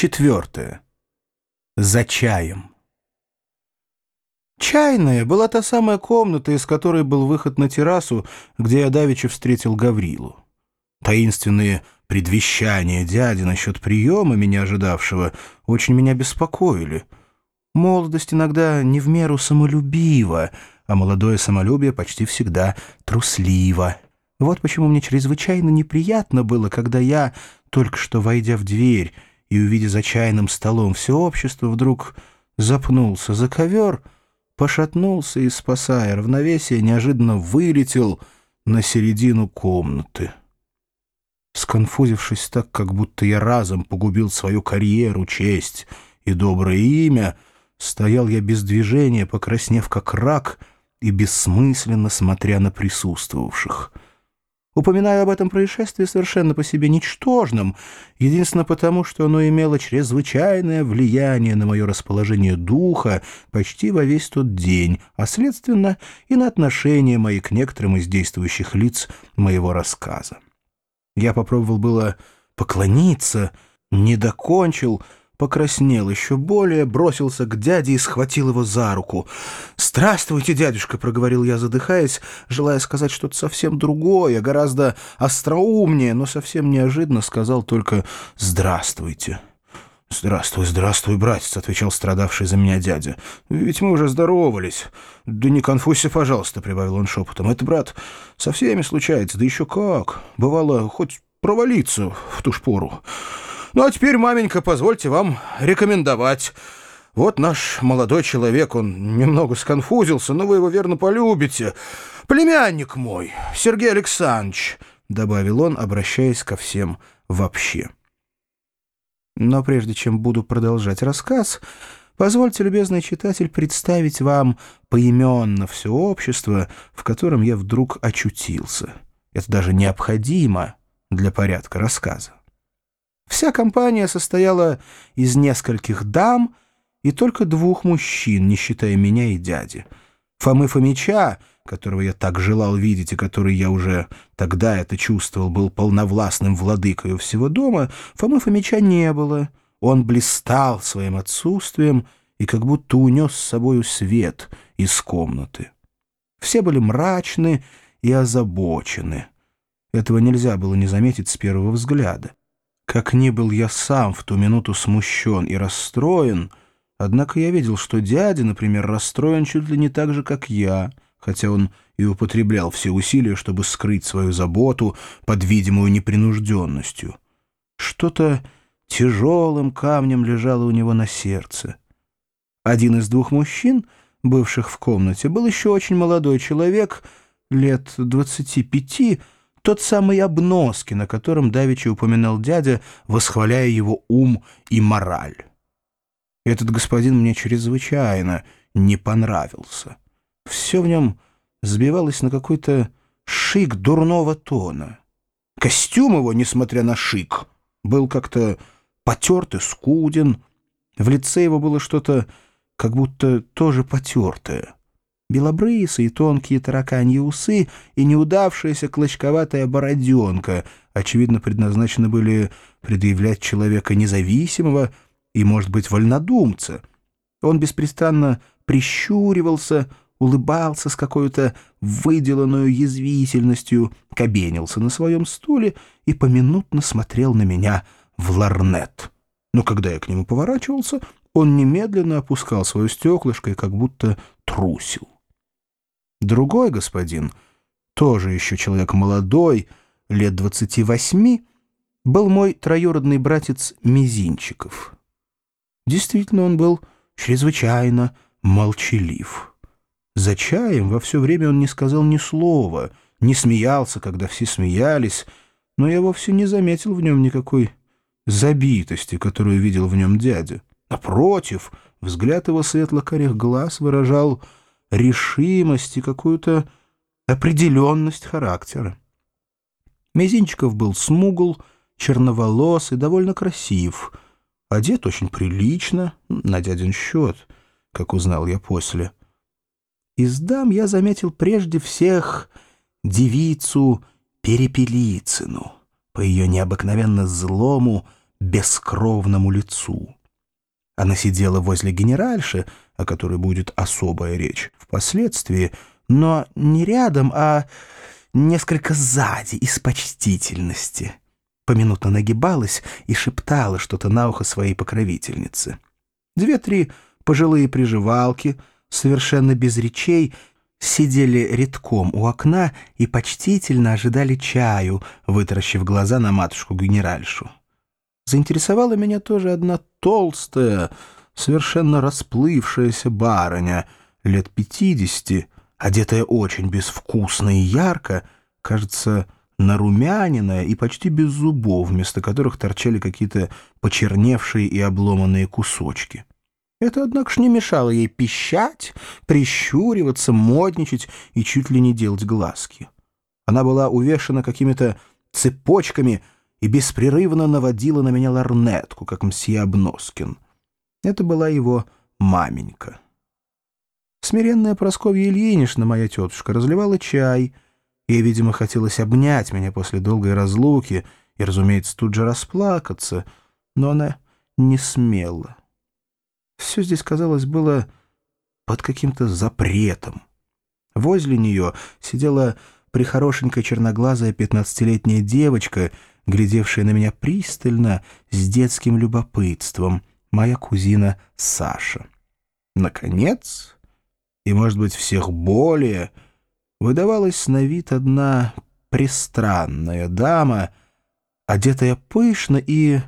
Четвертое. За чаем. Чайная была та самая комната, из которой был выход на террасу, где я давеча встретил Гаврилу. Таинственные предвещания дяди насчет приема, меня ожидавшего, очень меня беспокоили. Молодость иногда не в меру самолюбива, а молодое самолюбие почти всегда трусливо. Вот почему мне чрезвычайно неприятно было, когда я, только что войдя в дверь и увидя за чайным столом все общество, вдруг запнулся за ковер, пошатнулся и, спасая равновесие, неожиданно вылетел на середину комнаты. Сконфузившись так, как будто я разом погубил свою карьеру, честь и доброе имя, стоял я без движения, покраснев как рак — и бессмысленно смотря на присутствовавших. Упоминаю об этом происшествии совершенно по себе ничтожным, единственно потому, что оно имело чрезвычайное влияние на мое расположение духа почти во весь тот день, а, следственно, и на отношения мои к некоторым из действующих лиц моего рассказа. Я попробовал было поклониться, не докончил — покраснел еще более, бросился к дяде и схватил его за руку. «Здравствуйте, дядюшка!» — проговорил я, задыхаясь, желая сказать что-то совсем другое, гораздо остроумнее, но совсем неожиданно сказал только «Здравствуйте!» «Здравствуй, здравствуй, братец», — отвечал страдавший за меня дядя. «Ведь мы уже здоровались». «Да не конфузься, пожалуйста», — прибавил он шепотом. «Это, брат, со всеми случается, да еще как. Бывало, хоть провалиться в ту ж пору». Ну, а теперь, маменька, позвольте вам рекомендовать. Вот наш молодой человек, он немного сконфузился, но вы его верно полюбите. Племянник мой, Сергей Александрович, — добавил он, обращаясь ко всем вообще. Но прежде чем буду продолжать рассказ, позвольте, любезный читатель, представить вам поименно все общество, в котором я вдруг очутился. Это даже необходимо для порядка рассказа. Вся компания состояла из нескольких дам и только двух мужчин, не считая меня и дяди. Фомы Фомича, которого я так желал видеть и который я уже тогда это чувствовал, был полновластным владыкою всего дома, Фомы Фомича не было. Он блистал своим отсутствием и как будто унес с собою свет из комнаты. Все были мрачны и озабочены. Этого нельзя было не заметить с первого взгляда. Как ни был я сам в ту минуту смущен и расстроен, однако я видел, что дядя, например, расстроен чуть ли не так же, как я, хотя он и употреблял все усилия, чтобы скрыть свою заботу под видимую непринужденностью. Что-то тяжелым камнем лежало у него на сердце. Один из двух мужчин, бывших в комнате, был еще очень молодой человек, лет двадцати пяти, тот самый обноски, на котором давеча упоминал дядя, восхваляя его ум и мораль. Этот господин мне чрезвычайно не понравился. Все в нем сбивалось на какой-то шик дурного тона. Костюм его, несмотря на шик, был как-то потерт и скуден. В лице его было что-то как будто тоже потертое. Белобрысые тонкие тараканьи усы и неудавшаяся клочковатая бороденка, очевидно, предназначены были предъявлять человека независимого и, может быть, вольнодумца. Он беспрестанно прищуривался, улыбался с какой-то выделанную язвительностью, кабенился на своем стуле и поминутно смотрел на меня в ларнет. Но когда я к нему поворачивался, он немедленно опускал свое стеклышко и как будто трусил. Другой господин, тоже еще человек молодой, лет двадцати восьми, был мой троюродный братец Мизинчиков. Действительно, он был чрезвычайно молчалив. За чаем во все время он не сказал ни слова, не смеялся, когда все смеялись, но я вовсе не заметил в нем никакой забитости, которую видел в нем дядя. Напротив, взгляд его светло-карих глаз выражал решимость и какую-то определенность характера. Мизинчиков был смугл, черноволос и довольно красив, одет очень прилично, на дядин счет, как узнал я после. Из дам я заметил прежде всех девицу Перепелицыну по ее необыкновенно злому, бескровному лицу. Она сидела возле генеральши, о которой будет особая речь впоследствии, но не рядом, а несколько сзади, из почтительности. Поминутно нагибалась и шептала что-то на ухо своей покровительнице. Две-три пожилые приживалки, совершенно без речей, сидели редком у окна и почтительно ожидали чаю, вытаращив глаза на матушку-генеральшу. Заинтересовала меня тоже одна толстая, совершенно расплывшаяся барыня, лет пятидесяти, одетая очень безвкусно и ярко, кажется, нарумяненная и почти без зубов, вместо которых торчали какие-то почерневшие и обломанные кусочки. Это, однако ж, не мешало ей пищать, прищуриваться, модничать и чуть ли не делать глазки. Она была увешана какими-то цепочками и беспрерывно наводила на меня ларнетку, как мсье Обноскин. Это была его маменька. Смиренная Просковья Ильинична, моя тетушка, разливала чай. Ей, видимо, хотелось обнять меня после долгой разлуки и, разумеется, тут же расплакаться, но она не смела. Все здесь, казалось, было под каким-то запретом. Возле нее сидела прихорошенькая черноглазая пятнадцатилетняя девочка, глядевшая на меня пристально, с детским любопытством, моя кузина Саша. Наконец, и, может быть, всех более, выдавалась на вид одна пристранная дама, одетая пышно и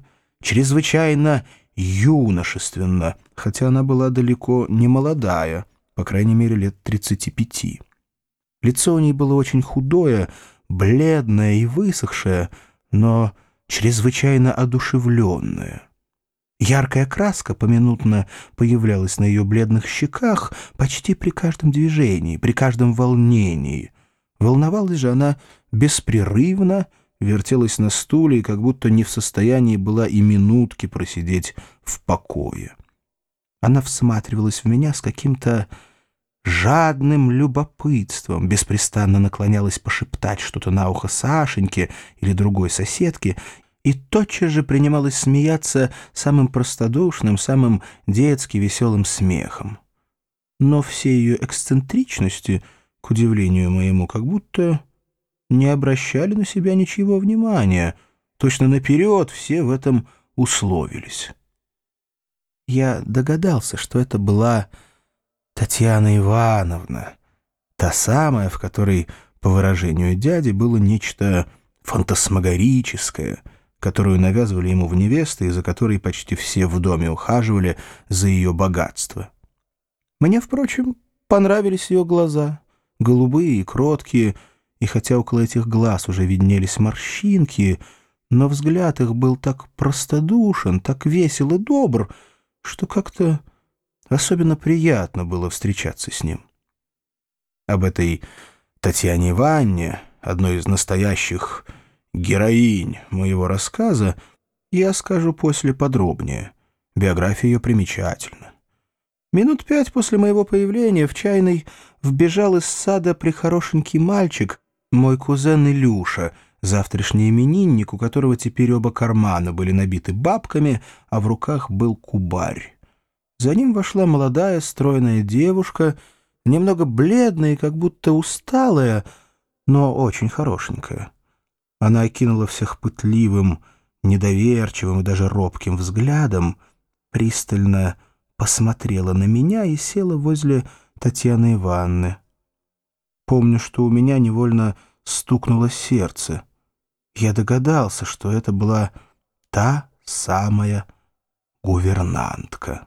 чрезвычайно юношественно, хотя она была далеко не молодая, по крайней мере, лет 35. Лицо у ней было очень худое, бледное и высохшее, но чрезвычайно одушевленное. Яркая краска поминутно появлялась на ее бледных щеках почти при каждом движении, при каждом волнении. Волновалась же она беспрерывно, вертелась на стуле и как будто не в состоянии была и минутки просидеть в покое. Она всматривалась в меня с каким-то жадным любопытством, беспрестанно наклонялась пошептать что-то на ухо Сашеньке или другой соседке и тотчас же принималась смеяться самым простодушным, самым детски веселым смехом. Но все ее эксцентричности, к удивлению моему, как будто не обращали на себя ничего внимания. Точно наперед все в этом условились. Я догадался, что это была Татьяна Ивановна, та самая, в которой, по выражению дяди, было нечто фантасмагорическое, которую навязывали ему в невесты и за которой почти все в доме ухаживали за ее богатство. Мне, впрочем, понравились ее глаза, голубые и кроткие, и хотя около этих глаз уже виднелись морщинки, но взгляд их был так простодушен, так весел и добр, что как-то особенно приятно было встречаться с ним. Об этой Татьяне Ивановне, одной из настоящих героинь моего рассказа, я скажу после подробнее. Биография ее примечательна. Минут пять после моего появления в чайной вбежал из сада прихорошенький мальчик мой кузен Илюша, завтрашний именинник, у которого теперь оба кармана были набиты бабками, а в руках был кубарь. За ним вошла молодая стройная девушка, немного бледная и как будто усталая, но очень хорошенькая. Она окинула всех пытливым, недоверчивым и даже робким взглядом, пристально посмотрела на меня и села возле Татьяны Ивановны. Помню, что у меня невольно стукнуло сердце. Я догадался, что это была та самая гувернантка.